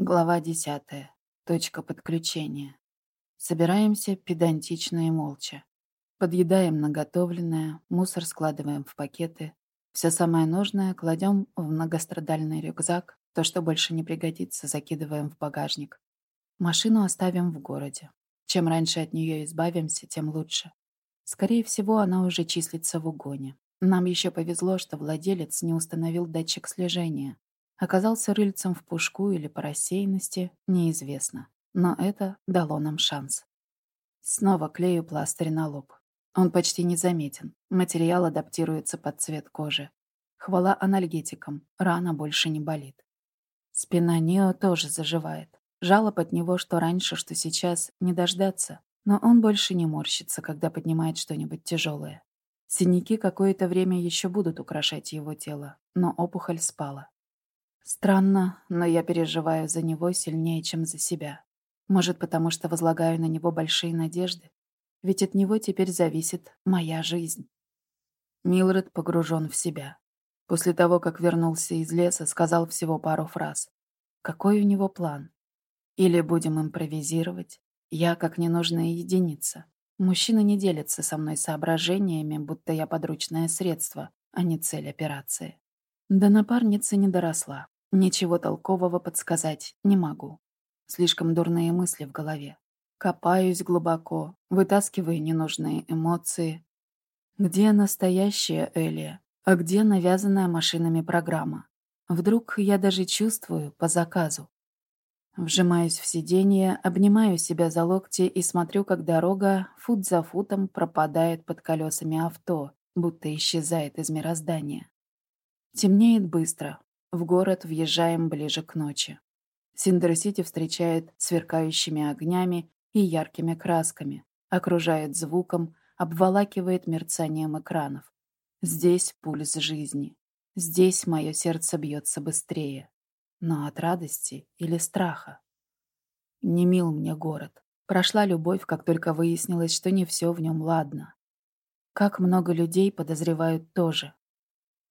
Глава десятая. Точка подключения. Собираемся педантично и молча. Подъедаем наготовленное, мусор складываем в пакеты. Все самое нужное кладем в многострадальный рюкзак, то, что больше не пригодится, закидываем в багажник. Машину оставим в городе. Чем раньше от нее избавимся, тем лучше. Скорее всего, она уже числится в угоне. Нам еще повезло, что владелец не установил датчик слежения, Оказался рыльцем в пушку или по рассеянности, неизвестно. Но это дало нам шанс. Снова клею пластырь на лоб. Он почти не заметен. Материал адаптируется под цвет кожи. Хвала анальгетикам. Рана больше не болит. Спина Нео тоже заживает. Жалоб от него, что раньше, что сейчас, не дождаться. Но он больше не морщится, когда поднимает что-нибудь тяжелое. Синяки какое-то время еще будут украшать его тело, но опухоль спала. Странно, но я переживаю за него сильнее, чем за себя. Может, потому что возлагаю на него большие надежды? Ведь от него теперь зависит моя жизнь. Милред погружен в себя. После того, как вернулся из леса, сказал всего пару фраз. Какой у него план? Или будем импровизировать? Я как ненужная единица. Мужчина не делится со мной соображениями, будто я подручное средство, а не цель операции. До напарницы не доросла. Ничего толкового подсказать не могу. Слишком дурные мысли в голове. Копаюсь глубоко, вытаскиваю ненужные эмоции. Где настоящая Элия, а где навязанная машинами программа? Вдруг я даже чувствую по заказу. Вжимаюсь в сиденье, обнимаю себя за локти и смотрю, как дорога фут за футом пропадает под колесами авто, будто исчезает из мироздания. Темнеет быстро, в город въезжаем ближе к ночи. Синдер-Сити встречает сверкающими огнями и яркими красками, окружает звуком, обволакивает мерцанием экранов. Здесь пульс жизни. Здесь мое сердце бьется быстрее. Но от радости или страха? Не мил мне город. Прошла любовь, как только выяснилось, что не все в нем ладно. Как много людей подозревают тоже.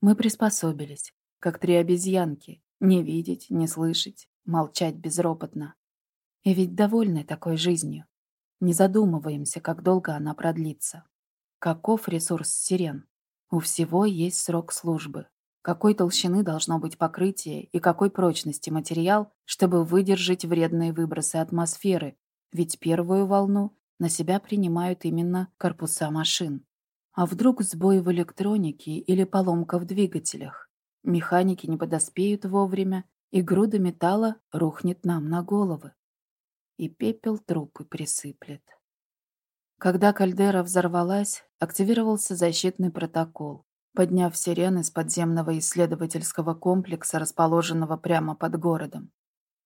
Мы приспособились, как три обезьянки, не видеть, не слышать, молчать безропотно. И ведь довольны такой жизнью. Не задумываемся, как долго она продлится. Каков ресурс сирен? У всего есть срок службы. Какой толщины должно быть покрытие и какой прочности материал, чтобы выдержать вредные выбросы атмосферы, ведь первую волну на себя принимают именно корпуса машин. А вдруг сбой в электронике или поломка в двигателях? Механики не подоспеют вовремя, и груда металла рухнет нам на головы. И пепел трупы присыплет. Когда кальдера взорвалась, активировался защитный протокол, подняв сирены с подземного исследовательского комплекса, расположенного прямо под городом.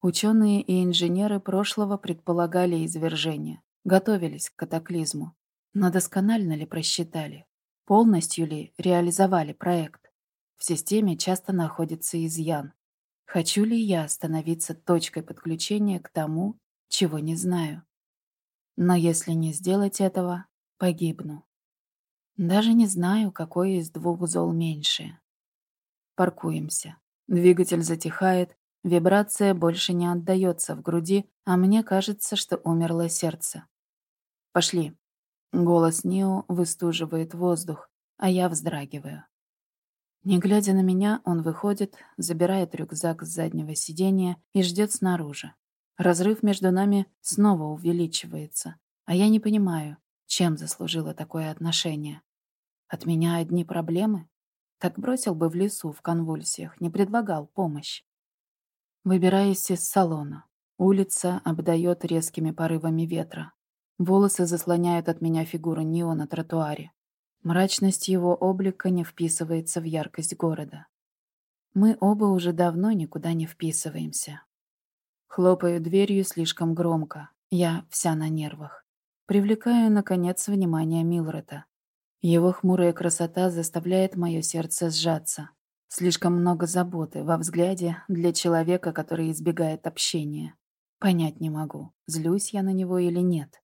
Ученые и инженеры прошлого предполагали извержение, готовились к катаклизму. Но досконально ли просчитали? Полностью ли реализовали проект? В системе часто находится изъян. Хочу ли я становиться точкой подключения к тому, чего не знаю? Но если не сделать этого, погибну. Даже не знаю, какой из двух зол меньше. Паркуемся. Двигатель затихает, вибрация больше не отдается в груди, а мне кажется, что умерло сердце. «Пошли». Голос Нио выстуживает воздух, а я вздрагиваю. Не глядя на меня, он выходит, забирает рюкзак с заднего сиденья и ждет снаружи. Разрыв между нами снова увеличивается, а я не понимаю, чем заслужило такое отношение. От меня одни проблемы? Так бросил бы в лесу в конвульсиях, не предлагал помощь. Выбираюсь из салона. Улица обдает резкими порывами ветра. Волосы заслоняют от меня фигуру Нио на тротуаре. Мрачность его облика не вписывается в яркость города. Мы оба уже давно никуда не вписываемся. Хлопаю дверью слишком громко. Я вся на нервах. Привлекаю, наконец, внимание Милрета. Его хмурая красота заставляет мое сердце сжаться. Слишком много заботы во взгляде для человека, который избегает общения. Понять не могу, злюсь я на него или нет.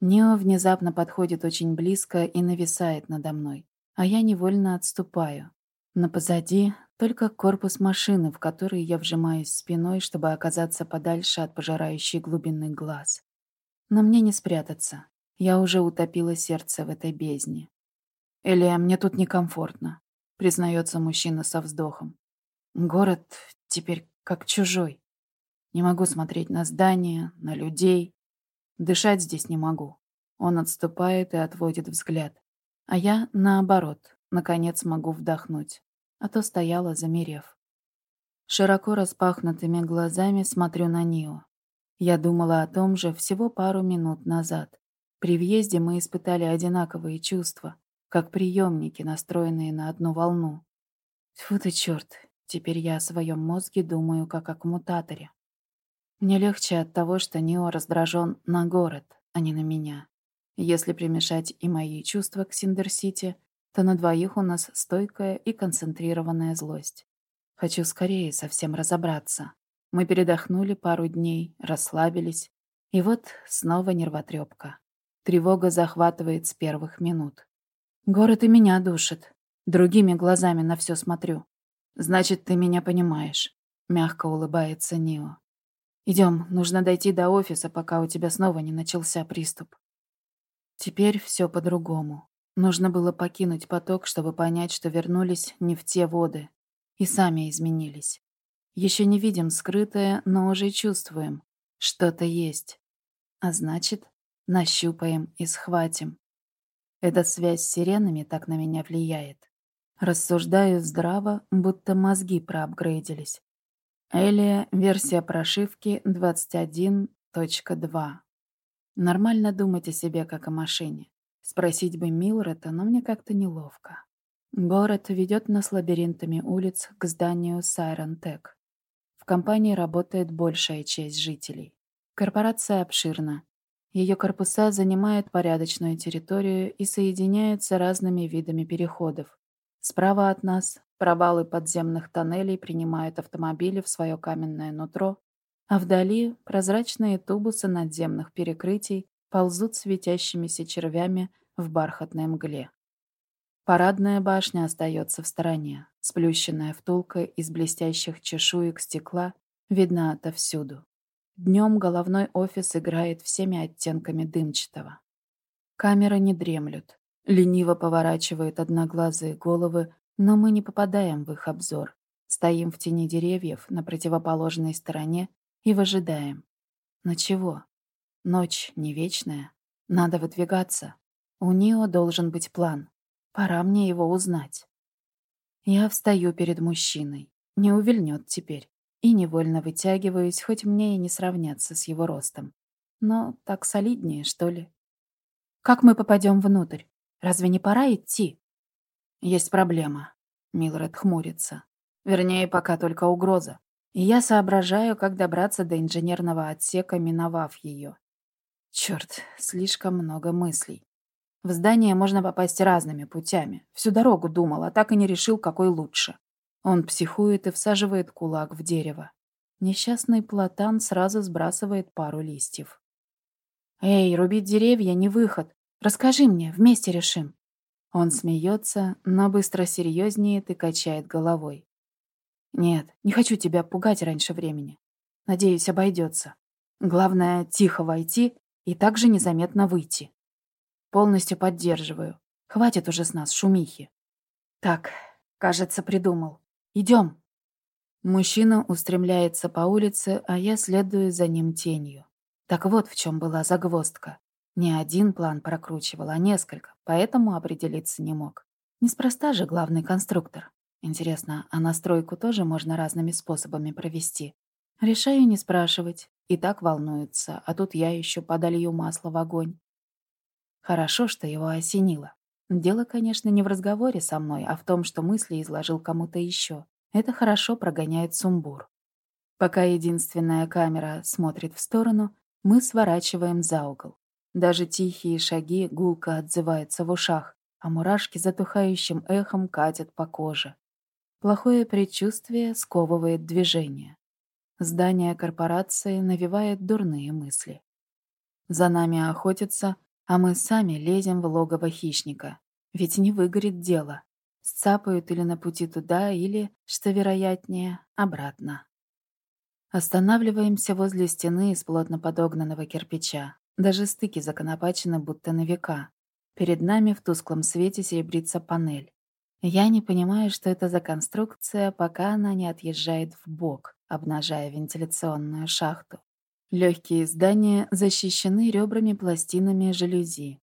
Нео внезапно подходит очень близко и нависает надо мной, а я невольно отступаю. Но позади Только корпус машины, в который я вжимаюсь спиной, чтобы оказаться подальше от пожирающей глубины глаз. Но мне не спрятаться. Я уже утопила сердце в этой бездне. «Элия, мне тут некомфортно», — признается мужчина со вздохом. «Город теперь как чужой. Не могу смотреть на здания, на людей. Дышать здесь не могу». Он отступает и отводит взгляд. А я, наоборот, наконец могу вдохнуть, а то стояла, замерев. Широко распахнутыми глазами смотрю на Нио. Я думала о том же всего пару минут назад. При въезде мы испытали одинаковые чувства, как приемники, настроенные на одну волну. Тьфу ты, черт, теперь я о своем мозге думаю, как о коммутаторе. Мне легче от того, что Нио раздражен на город, а не на меня. Если примешать и мои чувства к Синдер-Сити, то на двоих у нас стойкая и концентрированная злость. Хочу скорее совсем разобраться. Мы передохнули пару дней, расслабились, и вот снова нервотрепка. Тревога захватывает с первых минут. Город и меня душит. Другими глазами на все смотрю. Значит, ты меня понимаешь. Мягко улыбается Нио. Идем, нужно дойти до офиса, пока у тебя снова не начался приступ. Теперь все по-другому. Нужно было покинуть поток, чтобы понять, что вернулись не в те воды. И сами изменились. Еще не видим скрытое, но уже чувствуем. Что-то есть. А значит, Нащупаем и схватим. Эта связь с сиренами так на меня влияет. Рассуждаю здраво, будто мозги проапгрейдились. Элия, версия прошивки 21.2. Нормально думать о себе, как о машине. Спросить бы Милрета, но мне как-то неловко. Город ведет нас лабиринтами улиц к зданию Сайрон Тек. В компании работает большая часть жителей. Корпорация обширна, ее корпуса занимают порядочную территорию и соединяются разными видами переходов. Справа от нас провалы подземных тоннелей принимают автомобили в свое каменное нутро, а вдали прозрачные тубусы надземных перекрытий ползут светящимися червями в бархатной мгле. Парадная башня остается в стороне, сплющенная втулка из блестящих чешуек стекла видна отовсюду. Днем головной офис играет всеми оттенками дымчатого. Камеры не дремлют, лениво поворачивают одноглазые головы, но мы не попадаем в их обзор. Стоим в тени деревьев на противоположной стороне и выжидаем. Но чего? Ночь не вечная. Надо выдвигаться. У Нио должен быть план. Пора мне его узнать. Я встаю перед мужчиной. Не увильнет теперь и невольно вытягиваюсь, хоть мне и не сравняться с его ростом. Но так солиднее, что ли. Как мы попадем внутрь? Разве не пора идти? Есть проблема. Милред хмурится. Вернее, пока только угроза. И я соображаю, как добраться до инженерного отсека, миновав ее. Черт, слишком много мыслей. В здание можно попасть разными путями. Всю дорогу думал, а так и не решил, какой лучше. Он психует и всаживает кулак в дерево. Несчастный платан сразу сбрасывает пару листьев. «Эй, рубить деревья не выход. Расскажи мне, вместе решим». Он смеется, но быстро серьезнеет и качает головой. «Нет, не хочу тебя пугать раньше времени. Надеюсь, обойдется. Главное, тихо войти и также незаметно выйти. Полностью поддерживаю. Хватит уже с нас шумихи. Так, кажется, придумал. Идем. Мужчина устремляется по улице, а я следую за ним тенью. Так вот в чем была загвоздка. Не один план прокручивал, а несколько, поэтому определиться не мог. Неспроста же главный конструктор. Интересно, а настройку тоже можно разными способами провести? Решаю не спрашивать. И так волнуется, а тут я еще подолью масло в огонь. Хорошо, что его осенило. Дело, конечно, не в разговоре со мной, а в том, что мысли изложил кому-то еще. Это хорошо прогоняет сумбур. Пока единственная камера смотрит в сторону, мы сворачиваем за угол. Даже тихие шаги гулко отзываются в ушах, а мурашки затухающим эхом катят по коже. Плохое предчувствие сковывает движение. Здание корпорации навевает дурные мысли. За нами охотятся, а мы сами лезем в логово хищника. Ведь не выгорит дело. сцапают или на пути туда, или, что вероятнее, обратно. Останавливаемся возле стены из плотно подогнанного кирпича. Даже стыки законопачены будто на века. Перед нами в тусклом свете серебрится панель. Я не понимаю, что это за конструкция, пока она не отъезжает в бок, обнажая вентиляционную шахту. Легкие здания защищены ребрами-пластинами жалюзи.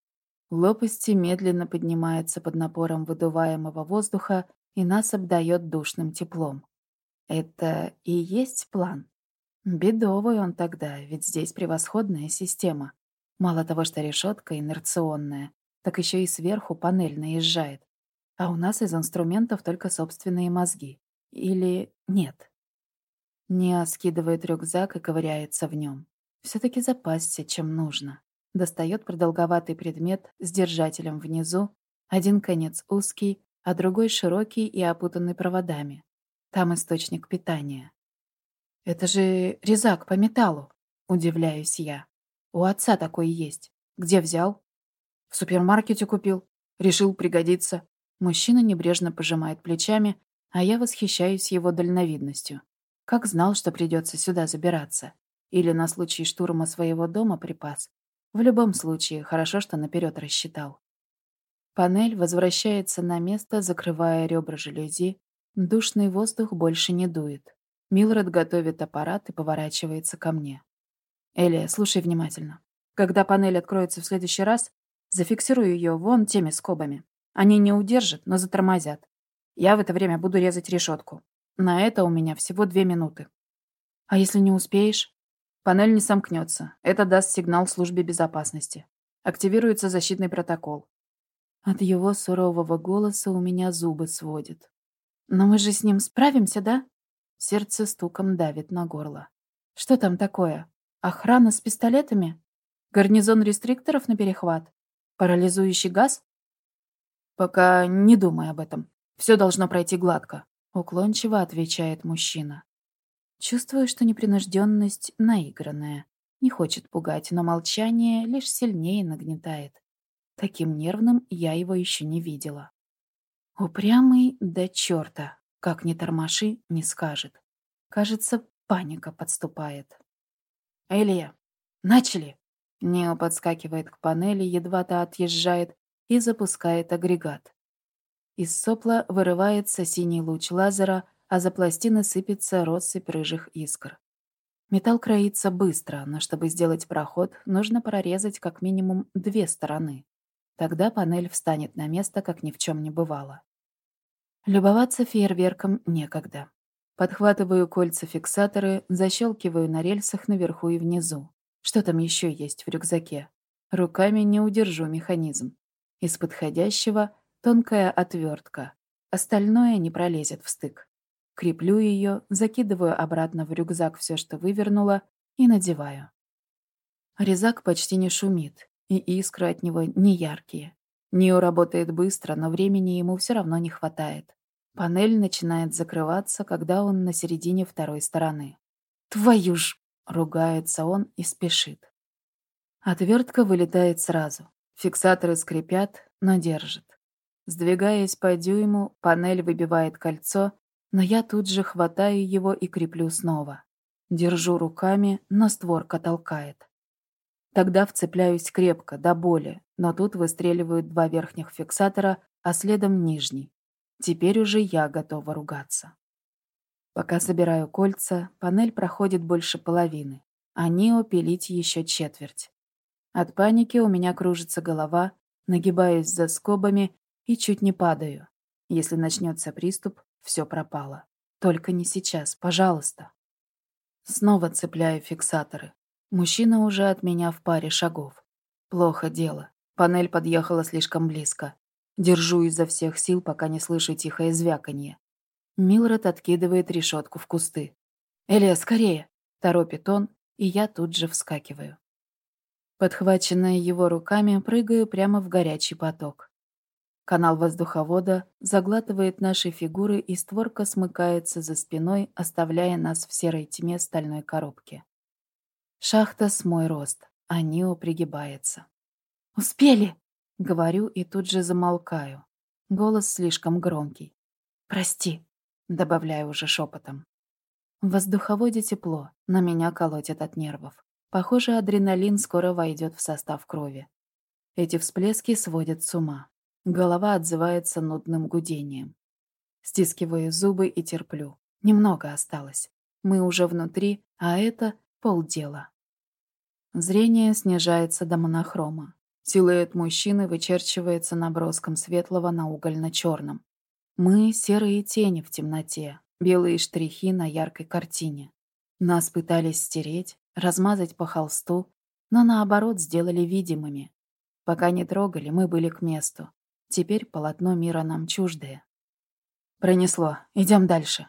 Лопасти медленно поднимаются под напором выдуваемого воздуха и нас обдает душным теплом. Это и есть план? Бедовый он тогда, ведь здесь превосходная система. Мало того, что решетка инерционная, так еще и сверху панель наезжает. А у нас из инструментов только собственные мозги. Или нет? Неа скидывает рюкзак и ковыряется в нем. все таки запасся, чем нужно. Достает продолговатый предмет с держателем внизу, один конец узкий, а другой широкий и опутанный проводами. Там источник питания. «Это же резак по металлу», — удивляюсь я. «У отца такой есть. Где взял?» «В супермаркете купил. Решил пригодиться». Мужчина небрежно пожимает плечами, а я восхищаюсь его дальновидностью. Как знал, что придется сюда забираться. Или на случай штурма своего дома припас. В любом случае, хорошо, что наперед рассчитал. Панель возвращается на место, закрывая ребра жалюзи. Душный воздух больше не дует. Милред готовит аппарат и поворачивается ко мне. «Элия, слушай внимательно. Когда панель откроется в следующий раз, зафиксирую ее вон теми скобами. Они не удержат, но затормозят. Я в это время буду резать решетку. На это у меня всего две минуты. А если не успеешь? Панель не сомкнется. Это даст сигнал службе безопасности. Активируется защитный протокол. От его сурового голоса у меня зубы сводит. Но мы же с ним справимся, да? Сердце стуком давит на горло. Что там такое? Охрана с пистолетами? Гарнизон рестрикторов на перехват? Парализующий газ? Пока не думай об этом. Все должно пройти гладко. Уклончиво отвечает мужчина. Чувствую, что непринужденность наигранная. Не хочет пугать, но молчание лишь сильнее нагнетает. Таким нервным я его еще не видела. Упрямый до черта. Как ни тормоши, не скажет. Кажется, паника подступает. «Элия, начали!» Нео подскакивает к панели, едва та отъезжает, и запускает агрегат. Из сопла вырывается синий луч лазера, а за пластины сыпется россыпь рыжих искр. Металл кроится быстро, но чтобы сделать проход, нужно прорезать как минимум две стороны. Тогда панель встанет на место, как ни в чем не бывало. Любоваться фейерверком некогда. Подхватываю кольца-фиксаторы, защелкиваю на рельсах наверху и внизу. Что там еще есть в рюкзаке? Руками не удержу механизм. Из подходящего тонкая отвертка. Остальное не пролезет в стык. Креплю ее, закидываю обратно в рюкзак все, что вывернула, и надеваю. Резак почти не шумит, и искры от него не яркие. Нио работает быстро, но времени ему все равно не хватает. Панель начинает закрываться, когда он на середине второй стороны. «Твою ж!» — ругается он и спешит. Отвертка вылетает сразу. Фиксаторы скрипят, но держит. Сдвигаясь по дюйму, панель выбивает кольцо, но я тут же хватаю его и креплю снова. Держу руками, но створка толкает. Тогда вцепляюсь крепко, до боли, но тут выстреливают два верхних фиксатора, а следом нижний. Теперь уже я готова ругаться. Пока собираю кольца, панель проходит больше половины, а Нио пилить еще четверть. От паники у меня кружится голова, нагибаюсь за скобами и чуть не падаю. Если начнется приступ, все пропало. Только не сейчас, пожалуйста. Снова цепляю фиксаторы. Мужчина уже от меня в паре шагов. Плохо дело. Панель подъехала слишком близко. Держу изо всех сил, пока не слышу тихое звяканье. Милред откидывает решетку в кусты. «Элия, скорее!» – торопит он, и я тут же вскакиваю. Подхваченная его руками, прыгаю прямо в горячий поток. Канал воздуховода заглатывает наши фигуры, и створка смыкается за спиной, оставляя нас в серой тьме стальной коробки. Шахта с мой рост, а Нио пригибается. «Успели!» — говорю и тут же замолкаю. Голос слишком громкий. «Прости», — добавляю уже шепотом. В воздуховоде тепло, но меня колотит от нервов. Похоже, адреналин скоро войдет в состав крови. Эти всплески сводят с ума. Голова отзывается нудным гудением. Стискиваю зубы и терплю. Немного осталось. Мы уже внутри, а это полдела. Зрение снижается до монохрома. Силуэт мужчины вычерчивается наброском светлого на угольно-черном. Мы — серые тени в темноте, белые штрихи на яркой картине. Нас пытались стереть, размазать по холсту, но наоборот сделали видимыми. Пока не трогали, мы были к месту. Теперь полотно мира нам чуждое. Пронесло. Идем дальше.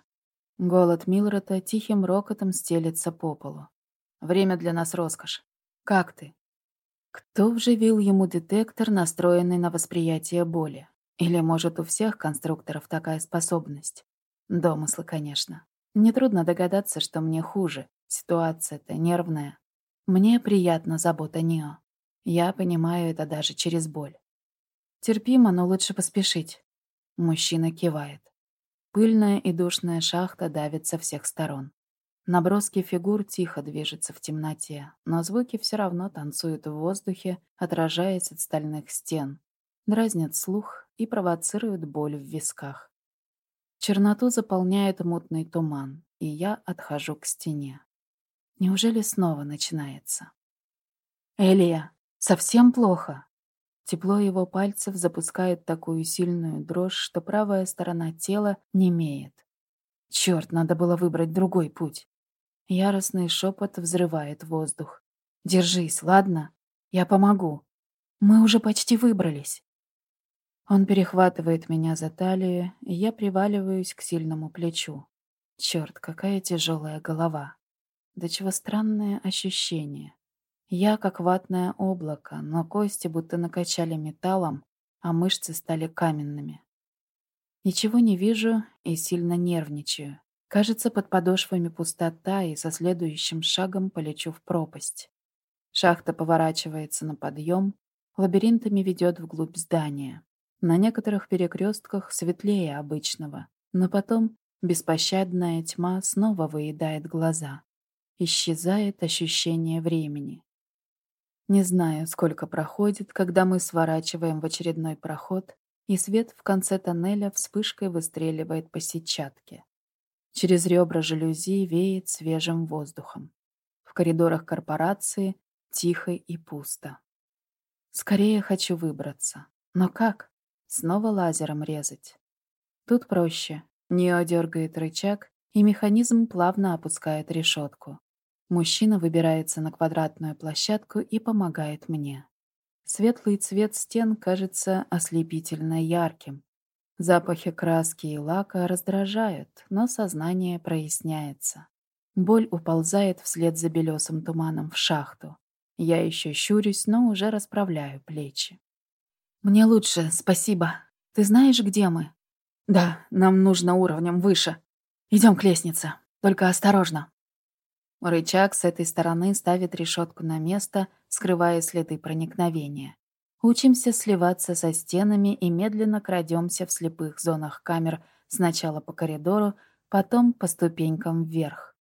Голод Милрота тихим рокотом стелется по полу. Время для нас роскошь. Как ты? Кто вживил ему детектор, настроенный на восприятие боли? Или, может, у всех конструкторов такая способность? Домыслы, конечно. Нетрудно догадаться, что мне хуже. Ситуация-то нервная. Мне приятна забота Нио. Я понимаю это даже через боль. Терпимо, но лучше поспешить. Мужчина кивает. Пыльная и душная шахта давит со всех сторон. Наброски фигур тихо движутся в темноте, но звуки все равно танцуют в воздухе, отражаясь от стальных стен, дразнят слух и провоцируют боль в висках. Черноту заполняет мутный туман, и я отхожу к стене. Неужели снова начинается? «Элия, совсем плохо?» Тепло его пальцев запускает такую сильную дрожь, что правая сторона тела немеет. Черт, надо было выбрать другой путь. Яростный шепот взрывает воздух. «Держись, ладно? Я помогу. Мы уже почти выбрались». Он перехватывает меня за талию, и я приваливаюсь к сильному плечу. Черт, какая тяжелая голова. Да чего странное ощущение. Я как ватное облако, но кости будто накачали металлом, а мышцы стали каменными. Ничего не вижу и сильно нервничаю. Кажется, под подошвами пустота, и со следующим шагом полечу в пропасть. Шахта поворачивается на подъем, лабиринтами ведет вглубь здания. На некоторых перекрестках светлее обычного, но потом беспощадная тьма снова выедает глаза. Исчезает ощущение времени. Не знаю, сколько проходит, когда мы сворачиваем в очередной проход, и свет в конце тоннеля вспышкой выстреливает по сетчатке. Через ребра жалюзи веет свежим воздухом. В коридорах корпорации тихо и пусто. Скорее хочу выбраться. Но как? Снова лазером резать. Тут проще. Нео дергает рычаг, и механизм плавно опускает решетку. Мужчина выбирается на квадратную площадку и помогает мне. Светлый цвет стен кажется ослепительно ярким, Запахи краски и лака раздражают, но сознание проясняется. Боль уползает вслед за белесым туманом в шахту. Я еще щурюсь, но уже расправляю плечи. «Мне лучше, спасибо. Ты знаешь, где мы?» «Да, нам нужно уровнем выше. Идем к лестнице. Только осторожно». Рычаг с этой стороны ставит решетку на место, скрывая следы проникновения. Учимся сливаться со стенами и медленно крадемся в слепых зонах камер сначала по коридору, потом по ступенькам вверх.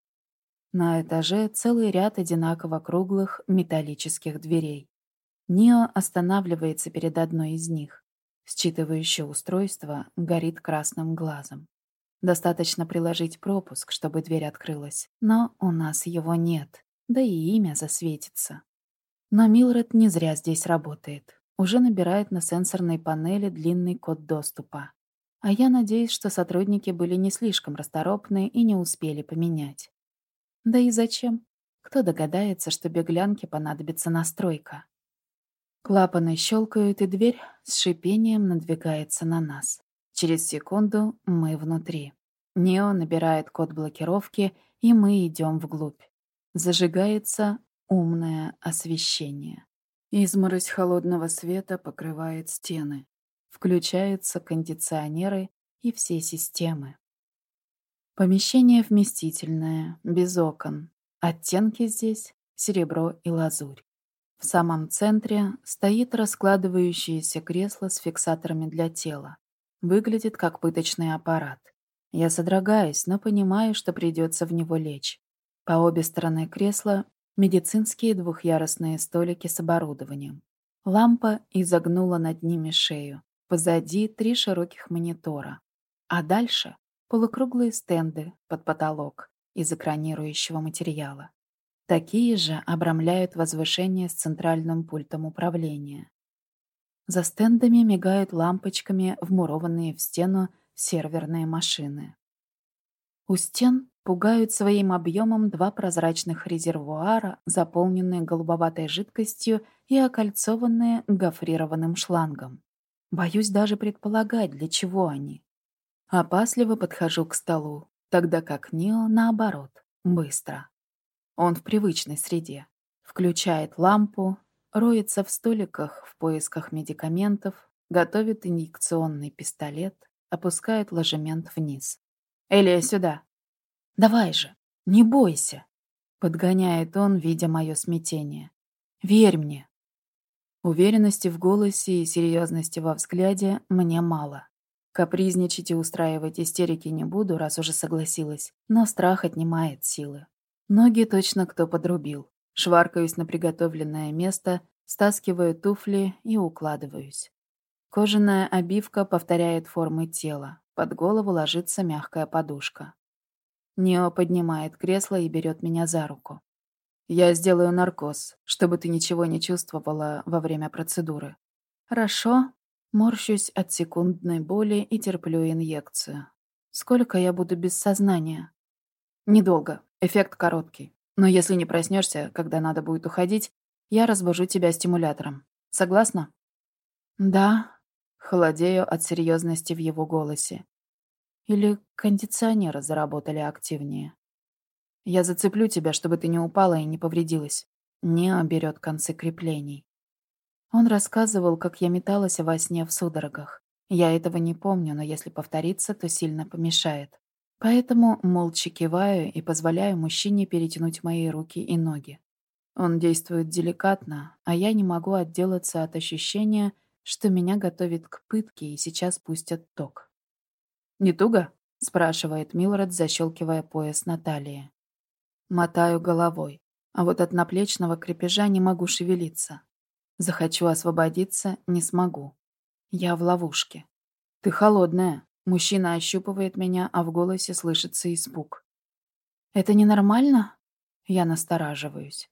На этаже целый ряд одинаково круглых металлических дверей. Нио останавливается перед одной из них. Считывающее устройство горит красным глазом. Достаточно приложить пропуск, чтобы дверь открылась, но у нас его нет, да и имя засветится. Но Милред не зря здесь работает уже набирает на сенсорной панели длинный код доступа. А я надеюсь, что сотрудники были не слишком расторопны и не успели поменять. Да и зачем? Кто догадается, что беглянке понадобится настройка? Клапаны щелкают, и дверь с шипением надвигается на нас. Через секунду мы внутри. Нео набирает код блокировки, и мы идем вглубь. Зажигается умное освещение. Изморозь холодного света покрывает стены. Включаются кондиционеры и все системы. Помещение вместительное, без окон. Оттенки здесь — серебро и лазурь. В самом центре стоит раскладывающееся кресло с фиксаторами для тела. Выглядит как пыточный аппарат. Я содрогаюсь, но понимаю, что придется в него лечь. По обе стороны кресла медицинские двухъярусные столики с оборудованием. Лампа изогнула над ними шею. Позади три широких монитора. А дальше полукруглые стенды под потолок из экранирующего материала. Такие же обрамляют возвышение с центральным пультом управления. За стендами мигают лампочками вмурованные в стену серверные машины. У стен пугают своим объемом два прозрачных резервуара, заполненные голубоватой жидкостью и окольцованные гофрированным шлангом. Боюсь даже предполагать, для чего они. Опасливо подхожу к столу, тогда как Нио, наоборот, быстро. Он в привычной среде. Включает лампу, роется в столиках в поисках медикаментов, готовит инъекционный пистолет, опускает ложемент вниз. «Элия, сюда!» «Давай же, не бойся!» Подгоняет он, видя мое смятение. «Верь мне!» Уверенности в голосе и серьезности во взгляде мне мало. Капризничать и устраивать истерики не буду, раз уже согласилась, но страх отнимает силы. Ноги точно кто подрубил. Шваркаюсь на приготовленное место, стаскиваю туфли и укладываюсь. Кожаная обивка повторяет формы тела. Под голову ложится мягкая подушка. Нео поднимает кресло и берет меня за руку. «Я сделаю наркоз, чтобы ты ничего не чувствовала во время процедуры». «Хорошо». Морщусь от секундной боли и терплю инъекцию. «Сколько я буду без сознания?» «Недолго. Эффект короткий. Но если не проснешься, когда надо будет уходить, я разбужу тебя стимулятором. Согласна? Да. Холодею от серьезности в его голосе. Или кондиционеры заработали активнее. Я зацеплю тебя, чтобы ты не упала и не повредилась. Не берет концы креплений. Он рассказывал, как я металась во сне в судорогах. Я этого не помню, но если повторится, то сильно помешает. Поэтому молча киваю и позволяю мужчине перетянуть мои руки и ноги. Он действует деликатно, а я не могу отделаться от ощущения, что меня готовит к пытке и сейчас пустят ток. «Не туго?» — спрашивает Милред, защелкивая пояс Натальи. Мотаю головой, а вот от наплечного крепежа не могу шевелиться. Захочу освободиться — не смогу. Я в ловушке. «Ты холодная», Мужчина ощупывает меня, а в голосе слышится испуг. «Это ненормально?» Я настораживаюсь.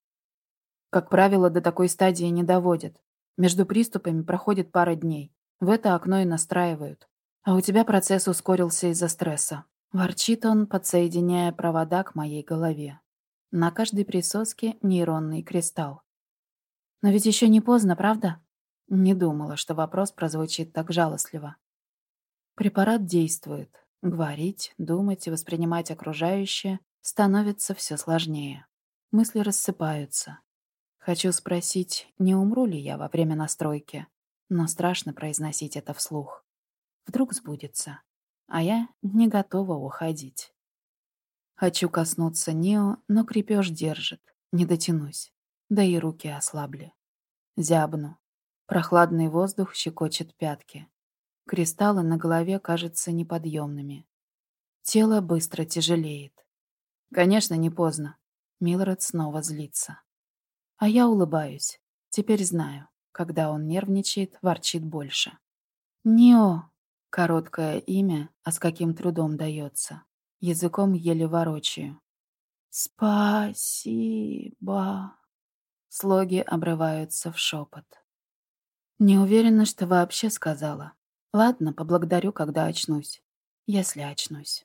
Как правило, до такой стадии не доводят. Между приступами проходит пара дней. В это окно и настраивают. А у тебя процесс ускорился из-за стресса. Ворчит он, подсоединяя провода к моей голове. На каждой присоске нейронный кристалл. Но ведь еще не поздно, правда? Не думала, что вопрос прозвучит так жалостливо. Препарат действует. Говорить, думать и воспринимать окружающее становится все сложнее. Мысли рассыпаются. Хочу спросить, не умру ли я во время настройки, но страшно произносить это вслух. Вдруг сбудется, а я не готова уходить. Хочу коснуться Нео, но крепеж держит, не дотянусь, да и руки ослабли. Зябну. Прохладный воздух щекочет пятки. Кристаллы на голове кажутся неподъемными. Тело быстро тяжелеет. Конечно, не поздно. Милред снова злится. А я улыбаюсь. Теперь знаю, когда он нервничает, ворчит больше. Нео. Короткое имя, а с каким трудом дается. Языком еле ворочаю. Спасибо. Слоги обрываются в шепот. Не уверена, что вообще сказала. Ладно, поблагодарю, когда очнусь. Если очнусь.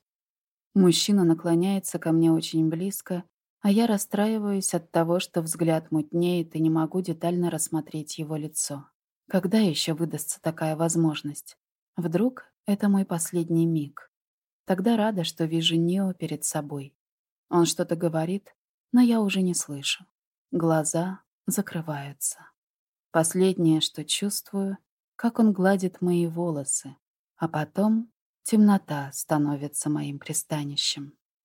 Мужчина наклоняется ко мне очень близко, а я расстраиваюсь от того, что взгляд мутнеет и не могу детально рассмотреть его лицо. Когда еще выдастся такая возможность? Вдруг это мой последний миг. Тогда рада, что вижу Нио перед собой. Он что-то говорит, но я уже не слышу. Глаза закрываются. Последнее, что чувствую, как он гладит мои волосы, а потом темнота становится моим пристанищем.